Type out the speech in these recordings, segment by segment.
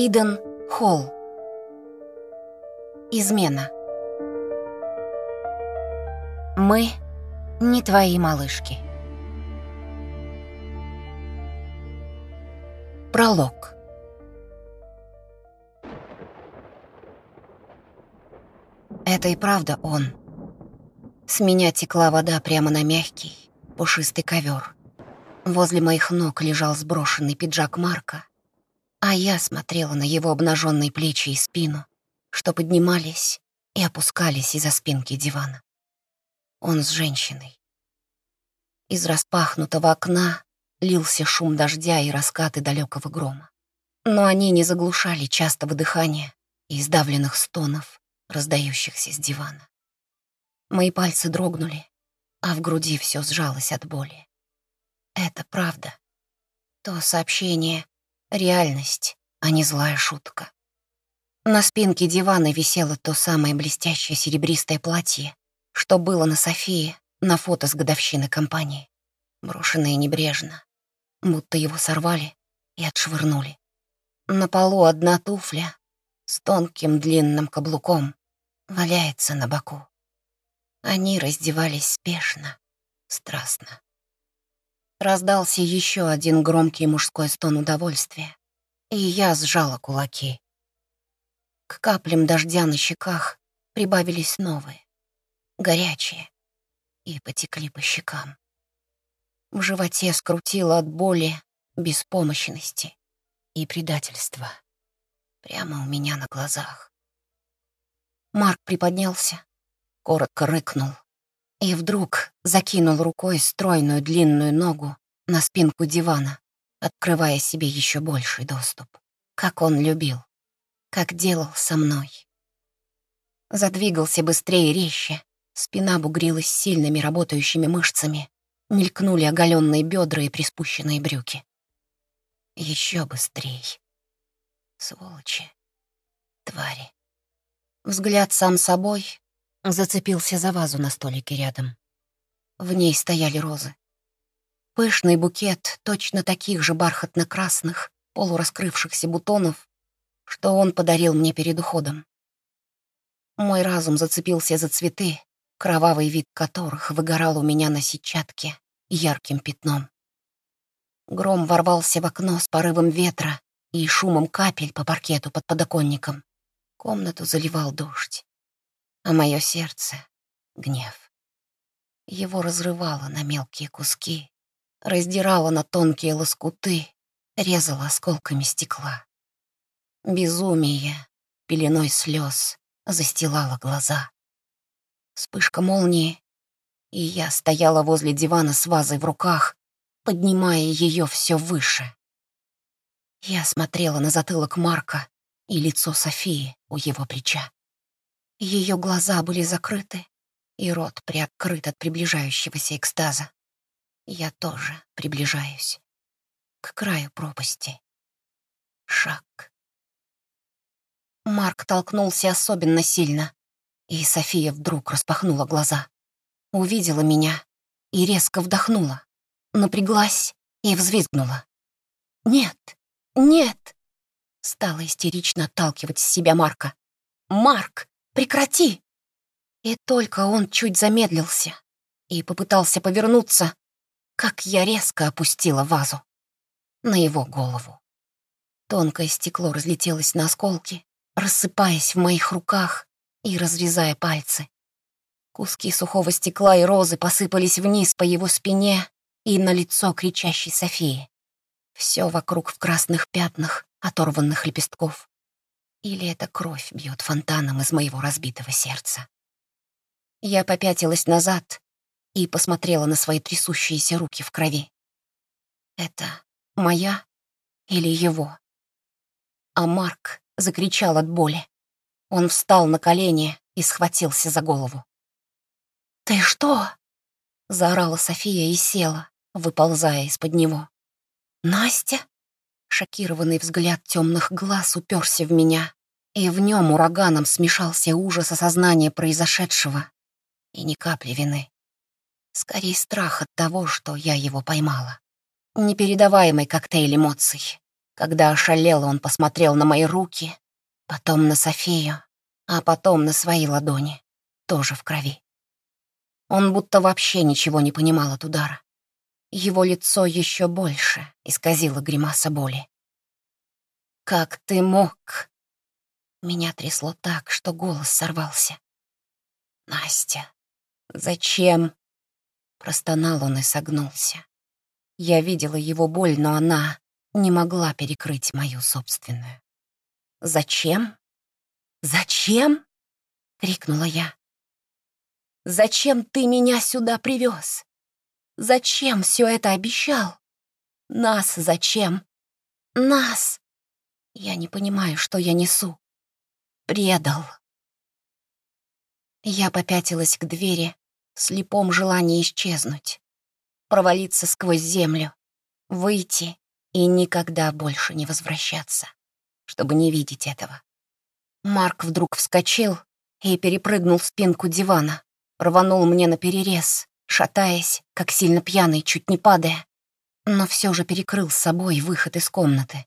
Иден Холл. Измена. Мы не твои малышки. Пролог. Это и правда он. С меня текла вода прямо на мягкий, пушистый ковер. Возле моих ног лежал сброшенный пиджак Марка, а я смотрела на его обнаженные плечи и спину, что поднимались и опускались из-за спинки дивана. Он с женщиной. Из распахнутого окна лился шум дождя и раскаты далекого грома. Но они не заглушали частого дыхания и издавленных стонов, раздающихся с дивана. Мои пальцы дрогнули, а в груди все сжалось от боли. Это правда. То сообщение — реальность, а не злая шутка. На спинке дивана висело то самое блестящее серебристое платье, что было на Софии на фото с годовщины компании, брошенное небрежно, будто его сорвали и отшвырнули. На полу одна туфля с тонким длинным каблуком валяется на боку. Они раздевались спешно, страстно. Раздался еще один громкий мужской стон удовольствия, и я сжала кулаки. К каплям дождя на щеках прибавились новые, горячие, и потекли по щекам. В животе скрутило от боли, беспомощности и предательства. Прямо у меня на глазах. Марк приподнялся, коротко рыкнул и вдруг закинул рукой стройную длинную ногу на спинку дивана, открывая себе еще больший доступ, как он любил, как делал со мной. Задвигался быстрее и резче, спина бугрилась сильными работающими мышцами, мелькнули оголенные бедра и приспущенные брюки. Еще быстрее. Сволочи. Твари. Взгляд сам собой зацепился за вазу на столике рядом. В ней стояли розы. Пышный букет точно таких же бархатно-красных, полураскрывшихся бутонов, что он подарил мне перед уходом. Мой разум зацепился за цветы, кровавый вид которых выгорал у меня на сетчатке ярким пятном. Гром ворвался в окно с порывом ветра и шумом капель по паркету под подоконником. Комнату заливал дождь а мое сердце — гнев. Его разрывало на мелкие куски, раздирало на тонкие лоскуты, резало осколками стекла. Безумие пеленой слез застилало глаза. Вспышка молнии, и я стояла возле дивана с вазой в руках, поднимая ее все выше. Я смотрела на затылок Марка и лицо Софии у его плеча. Ее глаза были закрыты, и рот приоткрыт от приближающегося экстаза. Я тоже приближаюсь. К краю пропасти. Шаг. Марк толкнулся особенно сильно, и София вдруг распахнула глаза. Увидела меня и резко вдохнула, напряглась и взвизгнула. «Нет! Нет!» Стала истерично отталкивать с себя Марка. «Марк! Прекрати!» И только он чуть замедлился и попытался повернуться, как я резко опустила вазу на его голову. Тонкое стекло разлетелось на осколки, рассыпаясь в моих руках и разрезая пальцы. Куски сухого стекла и розы посыпались вниз по его спине и на лицо кричащей Софии. Все вокруг в красных пятнах оторванных лепестков. Или эта кровь бьет фонтаном из моего разбитого сердца? Я попятилась назад и посмотрела на свои трясущиеся руки в крови. Это моя или его? А Марк закричал от боли. Он встал на колени и схватился за голову. «Ты что?» — заорала София и села, выползая из-под него. «Настя?» Шокированный взгляд темных глаз уперся в меня, и в нем ураганом смешался ужас осознания произошедшего и ни капли вины. Скорее страх от того, что я его поймала. Непередаваемый коктейль эмоций, Когда ошалело, он посмотрел на мои руки, потом на Софию, а потом на свои ладони, тоже в крови. Он будто вообще ничего не понимал от удара. Его лицо еще больше исказило гримаса боли. «Как ты мог?» Меня трясло так, что голос сорвался. «Настя, зачем?» Простонал он и согнулся. Я видела его боль, но она не могла перекрыть мою собственную. «Зачем? Зачем?» — крикнула я. «Зачем ты меня сюда привез? Зачем все это обещал? Нас зачем? Нас!» Я не понимаю, что я несу. Предал. Я попятилась к двери в слепом желании исчезнуть, провалиться сквозь землю, выйти и никогда больше не возвращаться, чтобы не видеть этого. Марк вдруг вскочил и перепрыгнул в спинку дивана, рванул мне на перерез, шатаясь, как сильно пьяный, чуть не падая, но все же перекрыл с собой выход из комнаты.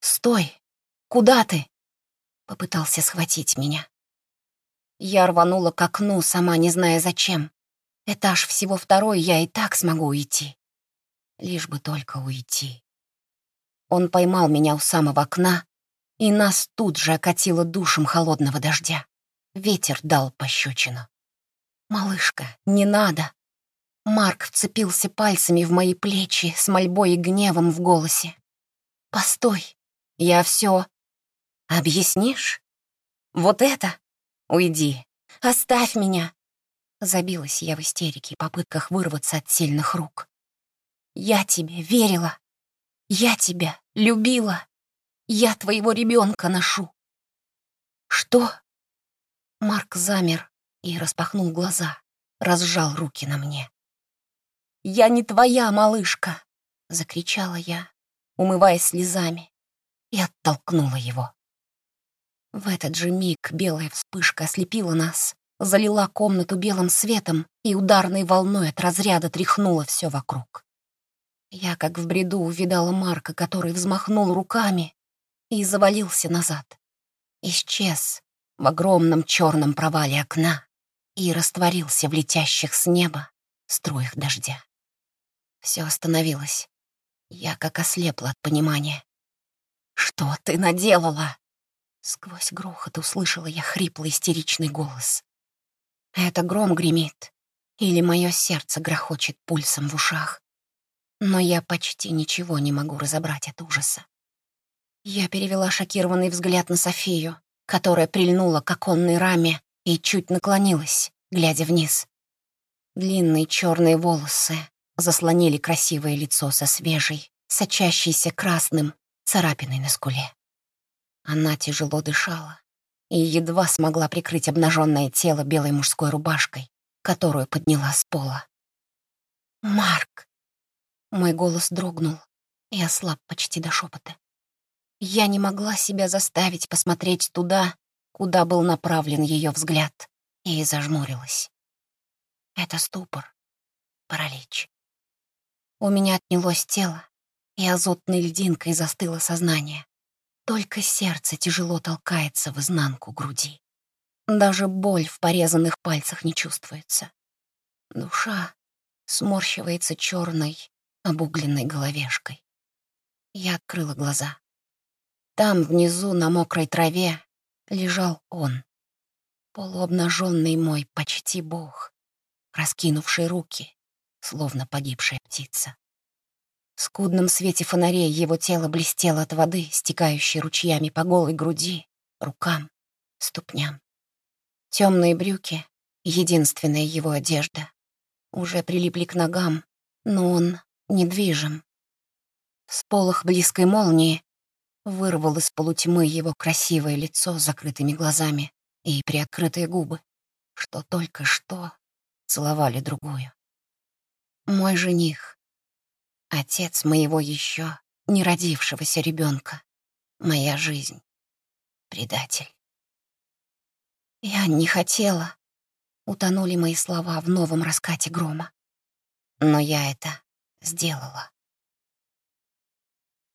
«Стой! Куда ты?» Попытался схватить меня. Я рванула к окну, сама не зная зачем. Этаж всего второй, я и так смогу уйти. Лишь бы только уйти. Он поймал меня у самого окна, и нас тут же окатило душем холодного дождя. Ветер дал пощечину. «Малышка, не надо!» Марк вцепился пальцами в мои плечи с мольбой и гневом в голосе. «Постой! Я все. Объяснишь? Вот это? Уйди. Оставь меня. Забилась я в истерике и попытках вырваться от сильных рук. Я тебе верила. Я тебя любила. Я твоего ребенка ношу. Что? Марк замер и распахнул глаза, разжал руки на мне. «Я не твоя малышка!» — закричала я, умываясь слезами и оттолкнула его. В этот же миг белая вспышка ослепила нас, залила комнату белым светом и ударной волной от разряда тряхнула все вокруг. Я, как в бреду, увидала Марка, который взмахнул руками и завалился назад. Исчез в огромном черном провале окна и растворился в летящих с неба струях дождя. Все остановилось. Я как ослепла от понимания. «Что ты наделала?» Сквозь грохот услышала я хриплый истеричный голос. Это гром гремит, или мое сердце грохочет пульсом в ушах. Но я почти ничего не могу разобрать от ужаса. Я перевела шокированный взгляд на Софию, которая прильнула к оконной раме и чуть наклонилась, глядя вниз. Длинные черные волосы заслонили красивое лицо со свежей, сочащейся красным царапиной на скуле. Она тяжело дышала и едва смогла прикрыть обнаженное тело белой мужской рубашкой, которую подняла с пола. «Марк!» Мой голос дрогнул и ослаб почти до шепота. Я не могла себя заставить посмотреть туда, куда был направлен ее взгляд, и зажмурилась. Это ступор, паралич. У меня отнялось тело, и азотной льдинкой застыло сознание. Только сердце тяжело толкается в изнанку груди. Даже боль в порезанных пальцах не чувствуется. Душа сморщивается черной, обугленной головешкой. Я открыла глаза. Там, внизу, на мокрой траве, лежал он. Полуобнаженный мой почти бог, раскинувший руки, словно погибшая птица. В скудном свете фонарей его тело блестело от воды, стекающей ручьями по голой груди, рукам, ступням. Темные брюки — единственная его одежда. Уже прилипли к ногам, но он недвижим. Сполох близкой молнии вырвал из полутьмы его красивое лицо с закрытыми глазами и приоткрытые губы, что только что целовали другую. Мой жених, Отец моего еще не родившегося ребенка. Моя жизнь. Предатель. Я не хотела. Утонули мои слова в новом раскате грома. Но я это сделала.